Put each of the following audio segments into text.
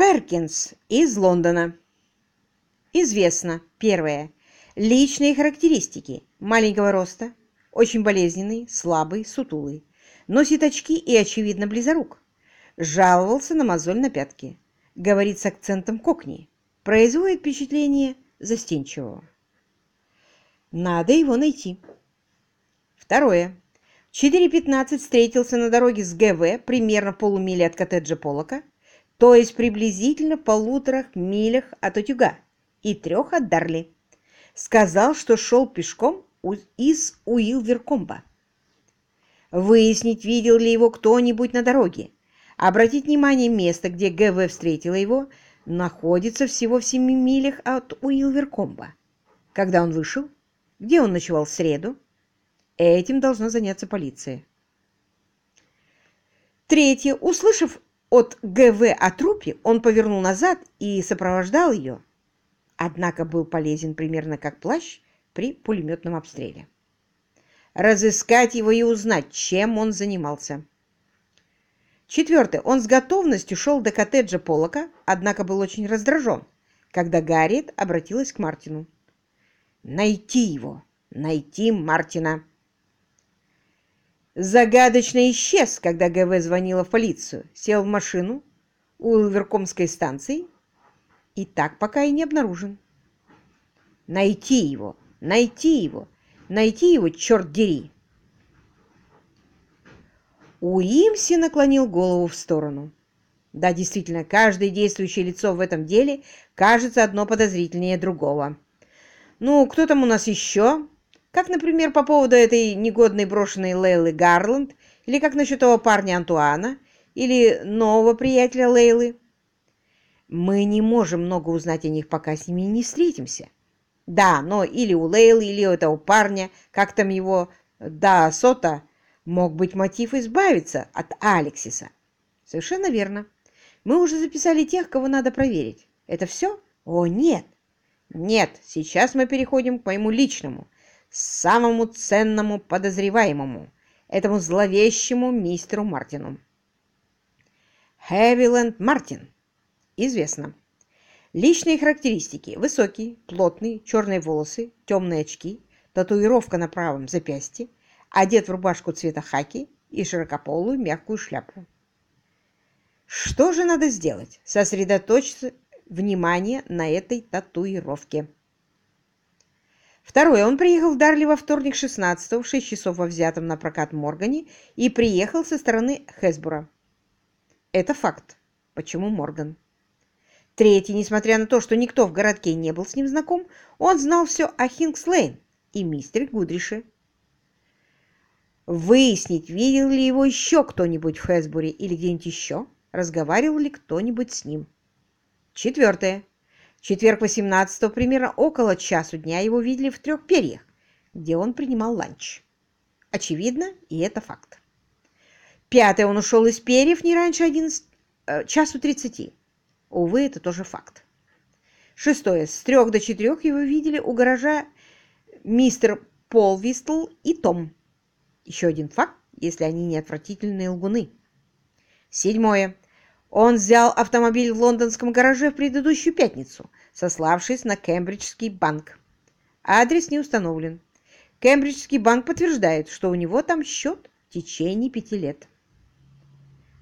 Перкинс из Лондона. Известно. Первое. Личные характеристики. Маленького роста, очень болезненный, слабый, сутулый. Носит очки и, очевидно, близорук. Жаловался на мозоль на пятке. Говорит с акцентом кокни. Производит впечатление застенчивого. Надо его найти. Второе. В 4.15 встретился на дороге с ГВ примерно полумили от коттеджа Полока, то есть приблизительно в полутора милях от утюга и трех от Дарли. Сказал, что шел пешком из Уилверкомба. Выяснить, видел ли его кто-нибудь на дороге. Обратить внимание, место, где ГВ встретила его, находится всего в семи милях от Уилверкомба. Когда он вышел? Где он ночевал в среду? Этим должна заняться полиция. Третье. Услышав от ГВ о трупе, он повернул назад и сопровождал ее, однако был полезен примерно как плащ при пулеметном обстреле. Разыскать его и узнать, чем он занимался. Четвертое. Он с готовностью шел до коттеджа Полока, однако был очень раздражен, когда Гарриет обратилась к Мартину. «Найти его! Найти Мартина!» Загадочно исчез, когда ГВ звонила в полицию, сел в машину у Илверкомской станции и так пока и не обнаружен. Найти его! Найти его! Найти его, черт дери! Уимси наклонил голову в сторону. Да, действительно, каждое действующее лицо в этом деле кажется одно подозрительнее другого. Ну, кто там у нас еще? Как, например, по поводу этой негодной брошенной Лейлы Гарланд, или как насчет того парня Антуана, или нового приятеля Лейлы. Мы не можем много узнать о них, пока с ними не встретимся. Да, но или у Лейлы, или у этого парня, как там его, да, Сота, мог быть мотив избавиться от Алексиса. Совершенно верно. Мы уже записали тех, кого надо проверить. Это все? О, нет. Нет, сейчас мы переходим к моему личному, самому ценному подозреваемому, этому зловещему мистеру Мартину. Хэвиленд Мартин. Известно. Личные характеристики. Высокий, плотный, черные волосы, темные очки, татуировка на правом запястье, одет в рубашку цвета хаки и широкополую мягкую шляпу. Что же надо сделать? Сосредоточиться внимание на этой татуировке. Второе. Он приехал в Дарли во вторник 16 в 6 часов во взятом на прокат Моргане и приехал со стороны Хесбура. Это факт. Почему Морган? Третий, несмотря на то, что никто в городке не был с ним знаком, он знал все о Хинкс-Лейн и мистере Гудрише. Выяснить, видел ли его еще кто-нибудь в Хэсбуре или где-нибудь еще, разговаривал ли кто-нибудь с ним. Четвертое. Четверг 18 примерно около часу дня его видели в трех перьях, где он принимал ланч. Очевидно, и это факт. Пятое. Он ушел из перьев не раньше 11, э, часу 30. Увы, это тоже факт. Шестое. С трех до четырех его видели у гаража мистер Полвистл и Том. Еще один факт, если они не отвратительные лгуны. Седьмое. Он взял автомобиль в лондонском гараже в предыдущую пятницу, сославшись на Кембриджский банк. Адрес не установлен. Кембриджский банк подтверждает, что у него там счет в течение пяти лет.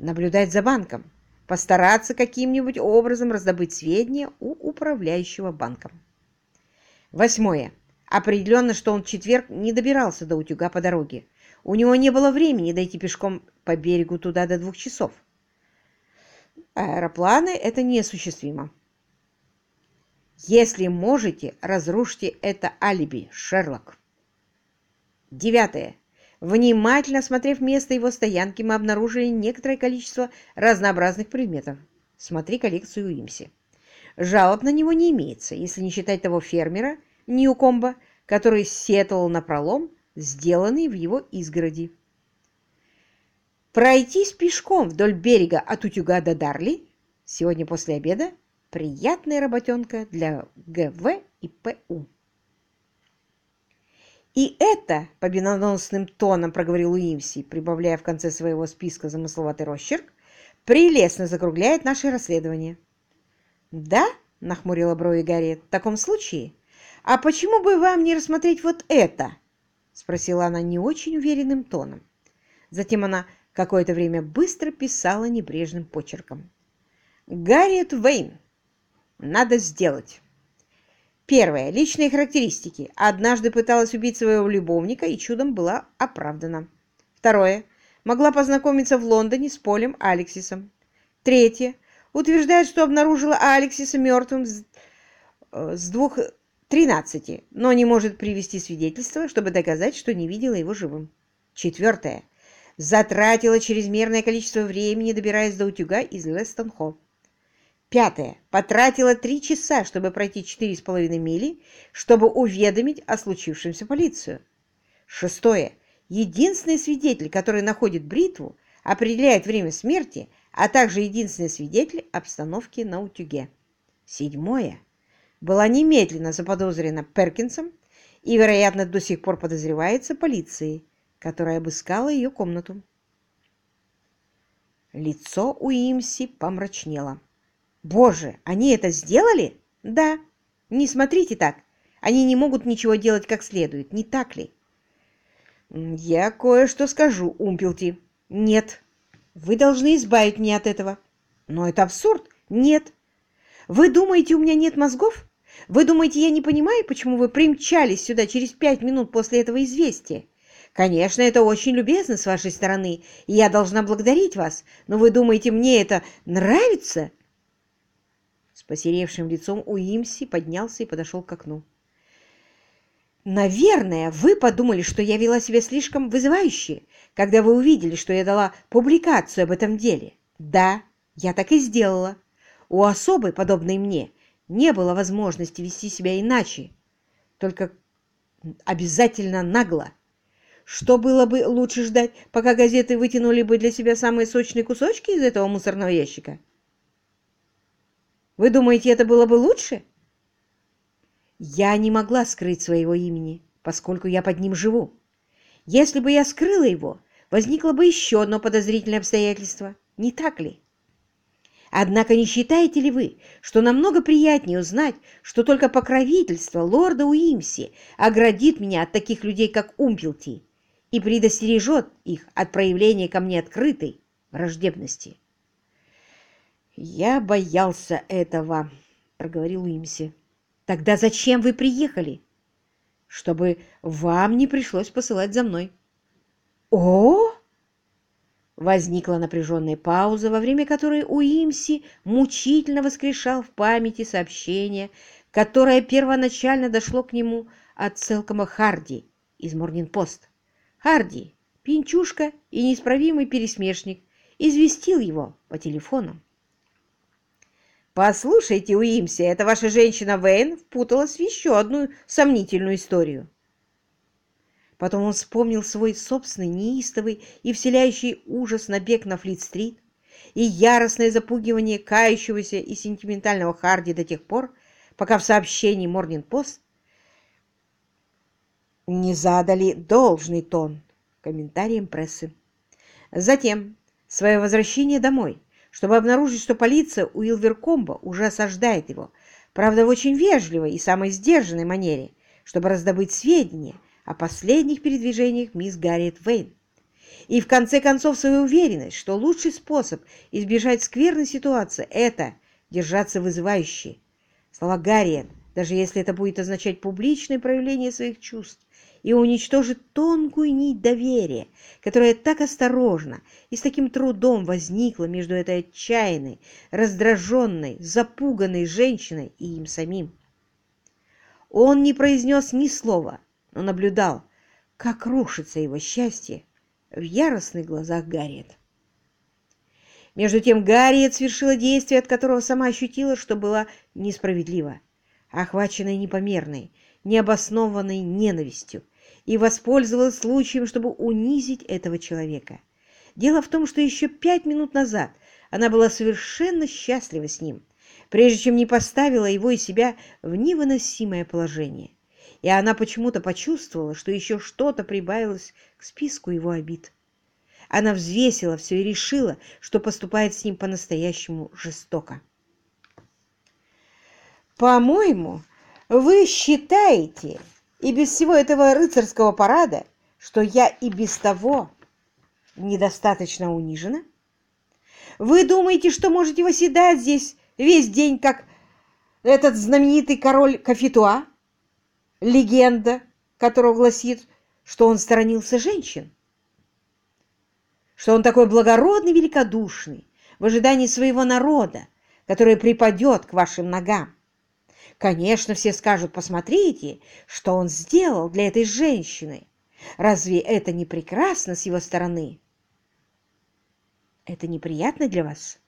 Наблюдать за банком постараться каким-нибудь образом раздобыть сведения у управляющего банком. Восьмое. Определенно, что он в четверг не добирался до утюга по дороге. У него не было времени дойти пешком по берегу туда до двух часов. Аэропланы – это неосуществимо. Если можете, разрушьте это алиби, Шерлок. Девятое. Внимательно осмотрев место его стоянки, мы обнаружили некоторое количество разнообразных предметов. Смотри коллекцию Уимси. Жалоб на него не имеется, если не считать того фермера Ньюкомба, который сетовал на пролом, сделанный в его изгороди. Пройтись пешком вдоль берега от утюга до Дарли сегодня после обеда – приятная работенка для ГВ и ПУ. «И это, — победоносным тоном проговорил Уимси, прибавляя в конце своего списка замысловатый росчерк, — прелестно закругляет наше расследование. «Да?» — нахмурила брови Гарри. «В таком случае? А почему бы вам не рассмотреть вот это?» — спросила она не очень уверенным тоном. Затем она какое-то время быстро писала небрежным почерком. «Гарриет Вейн. Надо сделать». Первое. Личные характеристики. Однажды пыталась убить своего любовника и чудом была оправдана. Второе. Могла познакомиться в Лондоне с Полем Алексисом. Третье. Утверждает, что обнаружила Алексиса мертвым с, э, с двух тринадцати, но не может привести свидетельство, чтобы доказать, что не видела его живым. Четвертое. Затратила чрезмерное количество времени, добираясь до утюга из Лестон-Холл. Пятое. Потратила три часа, чтобы пройти четыре с половиной мили, чтобы уведомить о случившемся полицию. Шестое. Единственный свидетель, который находит бритву, определяет время смерти, а также единственный свидетель обстановки на утюге. Седьмое. Была немедленно заподозрена Перкинсом и, вероятно, до сих пор подозревается полицией, которая обыскала ее комнату. Лицо у Имси помрачнело. «Боже, они это сделали?» «Да. Не смотрите так. Они не могут ничего делать как следует, не так ли?» «Я кое-что скажу, Умпелти. Нет. Вы должны избавить меня от этого». «Но это абсурд. Нет. Вы думаете, у меня нет мозгов? Вы думаете, я не понимаю, почему вы примчались сюда через пять минут после этого известия? Конечно, это очень любезно с вашей стороны, и я должна благодарить вас, но вы думаете, мне это нравится?» С посеревшим лицом Уимси поднялся и подошел к окну. Наверное, вы подумали, что я вела себя слишком вызывающе, когда вы увидели, что я дала публикацию об этом деле. Да, я так и сделала. У особы, подобной мне, не было возможности вести себя иначе, только обязательно нагло. Что было бы лучше ждать, пока газеты вытянули бы для себя самые сочные кусочки из этого мусорного ящика? Вы думаете, это было бы лучше? Я не могла скрыть своего имени, поскольку я под ним живу. Если бы я скрыла его, возникло бы еще одно подозрительное обстоятельство. Не так ли? Однако не считаете ли вы, что намного приятнее узнать, что только покровительство лорда Уимси оградит меня от таких людей, как Умпелти, и предостережет их от проявления ко мне открытой враждебности? «Я боялся этого», — проговорил Уимси. Тогда зачем вы приехали? Чтобы вам не пришлось посылать за мной. О! Возникла напряженная пауза, во время которой Уимси мучительно воскрешал в памяти сообщение, которое первоначально дошло к нему от Селкома Харди из Морнинг-Пост. Харди, пинчушка и неисправимый пересмешник, известил его по телефону. «Послушайте, Уимси, эта ваша женщина Вейн впуталась в еще одну сомнительную историю». Потом он вспомнил свой собственный неистовый и вселяющий ужас набег на Флит-стрит и яростное запугивание кающегося и сентиментального Харди до тех пор, пока в сообщении Морнинг-Пост не задали должный тон комментариям прессы. Затем свое возвращение домой – чтобы обнаружить, что полиция у Илверкомба уже осаждает его, правда, в очень вежливой и самой сдержанной манере, чтобы раздобыть сведения о последних передвижениях мисс Гарриет Вейн. И в конце концов свою уверенность, что лучший способ избежать скверной ситуации – это держаться вызывающе. Слова Гарриет, даже если это будет означать публичное проявление своих чувств, и уничтожит тонкую нить доверия, которая так осторожно и с таким трудом возникла между этой отчаянной, раздраженной, запуганной женщиной и им самим. Он не произнес ни слова, но наблюдал, как рушится его счастье в яростных глазах Гарриет. Между тем Гарриет совершила действие, от которого сама ощутила, что была несправедлива, охваченной непомерной, необоснованной ненавистью, и воспользовалась случаем, чтобы унизить этого человека. Дело в том, что еще пять минут назад она была совершенно счастлива с ним, прежде чем не поставила его и себя в невыносимое положение. И она почему-то почувствовала, что еще что-то прибавилось к списку его обид. Она взвесила все и решила, что поступает с ним по-настоящему жестоко. По-моему, вы считаете, и без всего этого рыцарского парада, что я и без того недостаточно унижена? Вы думаете, что можете восседать здесь весь день, как этот знаменитый король Кафитуа? Легенда, которая гласит, что он сторонился женщин. Что он такой благородный, великодушный, в ожидании своего народа, который припадет к вашим ногам. Конечно, все скажут, посмотрите, что он сделал для этой женщины. Разве это не прекрасно с его стороны? Это неприятно для вас?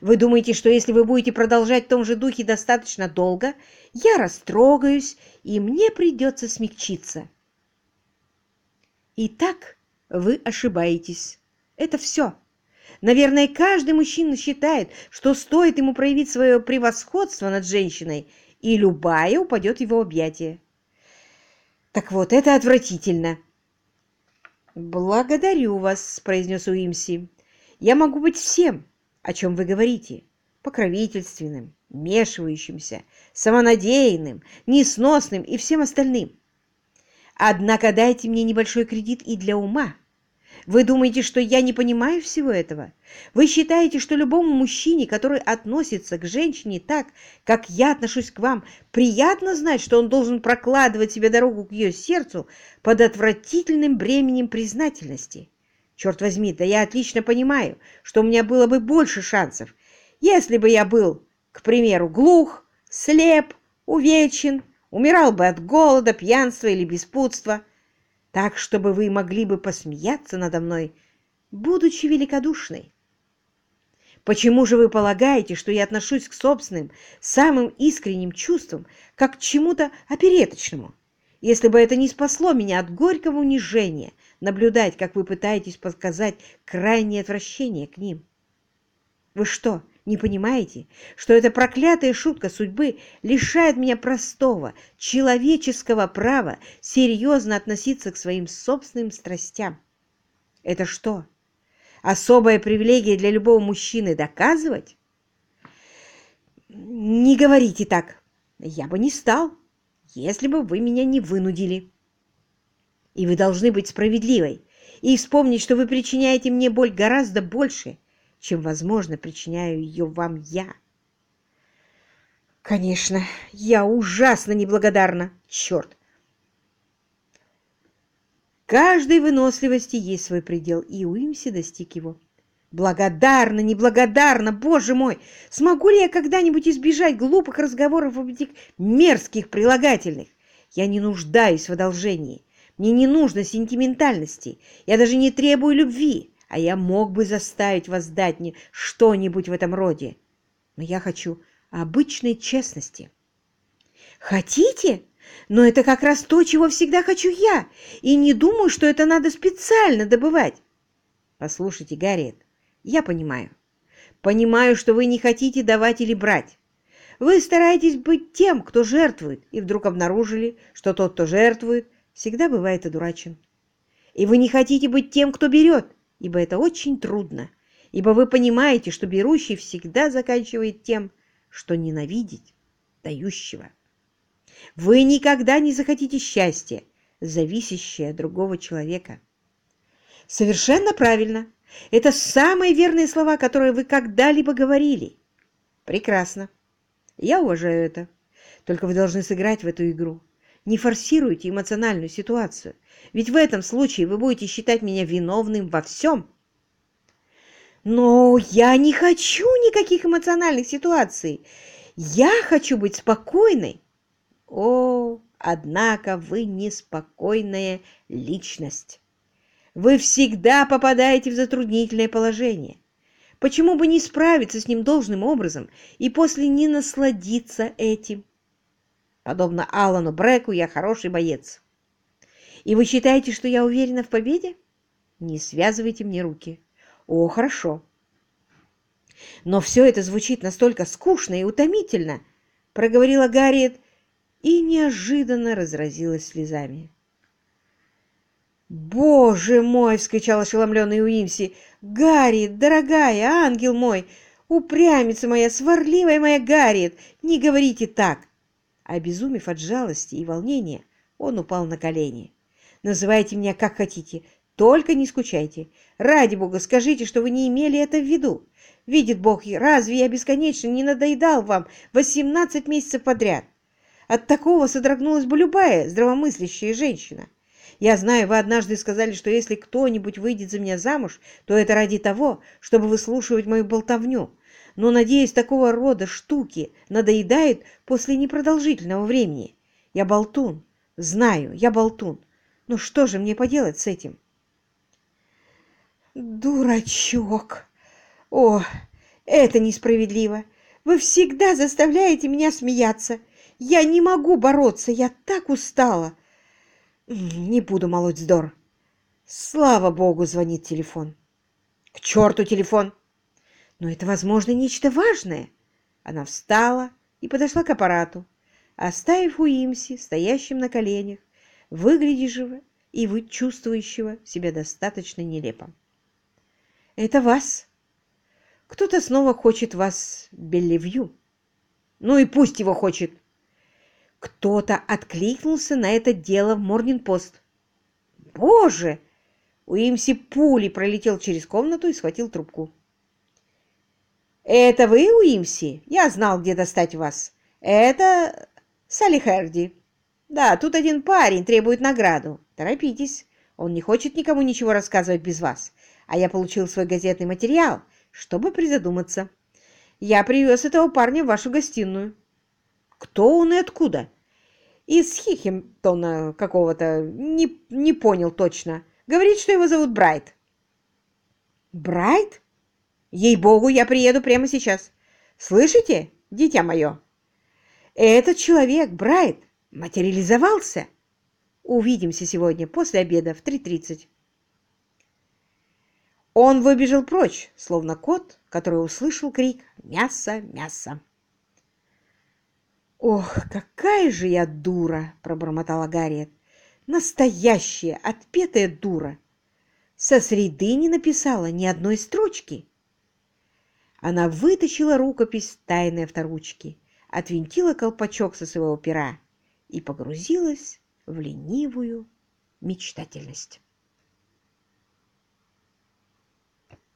Вы думаете, что если вы будете продолжать в том же духе достаточно долго, я растрогаюсь, и мне придется смягчиться? Итак, вы ошибаетесь. Это все. Наверное, каждый мужчина считает, что стоит ему проявить свое превосходство над женщиной, и любая упадет в его объятия. Так вот, это отвратительно. «Благодарю вас», — произнес Уимси. «Я могу быть всем, о чем вы говорите, покровительственным, вмешивающимся, самонадеянным, несносным и всем остальным. Однако дайте мне небольшой кредит и для ума, вы думаете, что я не понимаю всего этого? Вы считаете, что любому мужчине, который относится к женщине так, как я отношусь к вам, приятно знать, что он должен прокладывать себе дорогу к ее сердцу под отвратительным бременем признательности? Черт возьми, да я отлично понимаю, что у меня было бы больше шансов, если бы я был, к примеру, глух, слеп, увечен, умирал бы от голода, пьянства или беспутства – так, чтобы вы могли бы посмеяться надо мной, будучи великодушной. Почему же вы полагаете, что я отношусь к собственным, самым искренним чувствам, как к чему-то опереточному? Если бы это не спасло меня от горького унижения, наблюдать, как вы пытаетесь показать крайнее отвращение к ним. Вы что, не понимаете, что эта проклятая шутка судьбы лишает меня простого, человеческого права серьезно относиться к своим собственным страстям? Это что, особая привилегия для любого мужчины доказывать? Не говорите так. Я бы не стал, если бы вы меня не вынудили. И вы должны быть справедливой и вспомнить, что вы причиняете мне боль гораздо больше, чем, возможно, причиняю ее вам я. Конечно, я ужасно неблагодарна, черт! Каждой выносливости есть свой предел, и Уимси достиг его. Благодарна, неблагодарна, боже мой! Смогу ли я когда-нибудь избежать глупых разговоров об этих мерзких прилагательных? Я не нуждаюсь в одолжении. Мне не нужно сентиментальности. Я даже не требую любви а я мог бы заставить вас дать мне что-нибудь в этом роде. Но я хочу обычной честности. Хотите? Но это как раз то, чего всегда хочу я, и не думаю, что это надо специально добывать. Послушайте, Гарриет, я понимаю. Понимаю, что вы не хотите давать или брать. Вы стараетесь быть тем, кто жертвует, и вдруг обнаружили, что тот, кто жертвует, всегда бывает одурачен. И вы не хотите быть тем, кто берет, ибо это очень трудно, ибо вы понимаете, что берущий всегда заканчивает тем, что ненавидеть дающего. Вы никогда не захотите счастья, зависящее от другого человека. Совершенно правильно. Это самые верные слова, которые вы когда-либо говорили. Прекрасно. Я уважаю это. Только вы должны сыграть в эту игру. Не форсируйте эмоциональную ситуацию, ведь в этом случае вы будете считать меня виновным во всем. Но я не хочу никаких эмоциональных ситуаций. Я хочу быть спокойной. О, однако вы неспокойная личность. Вы всегда попадаете в затруднительное положение. Почему бы не справиться с ним должным образом и после не насладиться этим? Подобно Алану Бреку, я хороший боец. И вы считаете, что я уверена в победе? Не связывайте мне руки. О, хорошо. Но все это звучит настолько скучно и утомительно, проговорила Гарриет и неожиданно разразилась слезами. «Боже мой!» — вскричал ошеломленный Уимси. «Гарри, дорогая, ангел мой, Упрямица моя, сварливая моя Гарриет, не говорите так!» Обезумев от жалости и волнения, он упал на колени. «Называйте меня как хотите, только не скучайте. Ради Бога, скажите, что вы не имели это в виду. Видит Бог, разве я бесконечно не надоедал вам 18 месяцев подряд? От такого содрогнулась бы любая здравомыслящая женщина. Я знаю, вы однажды сказали, что если кто-нибудь выйдет за меня замуж, то это ради того, чтобы выслушивать мою болтовню. Но, надеюсь, такого рода штуки надоедают после непродолжительного времени. Я болтун. Знаю, я болтун. Ну что же мне поделать с этим? Дурачок! О, это несправедливо! Вы всегда заставляете меня смеяться. Я не могу бороться, я так устала. Не буду молоть вздор. Слава богу, звонит телефон. К черту телефон! Но это, возможно, нечто важное. Она встала и подошла к аппарату, оставив Уимси стоящим на коленях, выглядящего и вы чувствующего себя достаточно нелепо. Это вас. Кто-то снова хочет вас Беллевью. Ну и пусть его хочет. Кто-то откликнулся на это дело в Морнинг-Пост. Боже! Уимси пули пролетел через комнату и схватил трубку. «Это вы, Уимси? Я знал, где достать вас. Это Салли Херди. Да, тут один парень требует награду. Торопитесь, он не хочет никому ничего рассказывать без вас а я получил свой газетный материал, чтобы призадуматься. Я привез этого парня в вашу гостиную. Кто он и откуда? Из Хихемтона какого-то, не, не понял точно. Говорит, что его зовут Брайт. Брайт? Ей-богу, я приеду прямо сейчас. Слышите, дитя мое? Этот человек, Брайт, материализовался. Увидимся сегодня после обеда в 3.30. Он выбежал прочь, словно кот, который услышал крик «Мясо! Мясо!». «Ох, какая же я дура!» — пробормотала Гарриет. «Настоящая, отпетая дура! Со среды не написала ни одной строчки!» Она вытащила рукопись тайной авторучки, отвинтила колпачок со своего пера и погрузилась в ленивую мечтательность.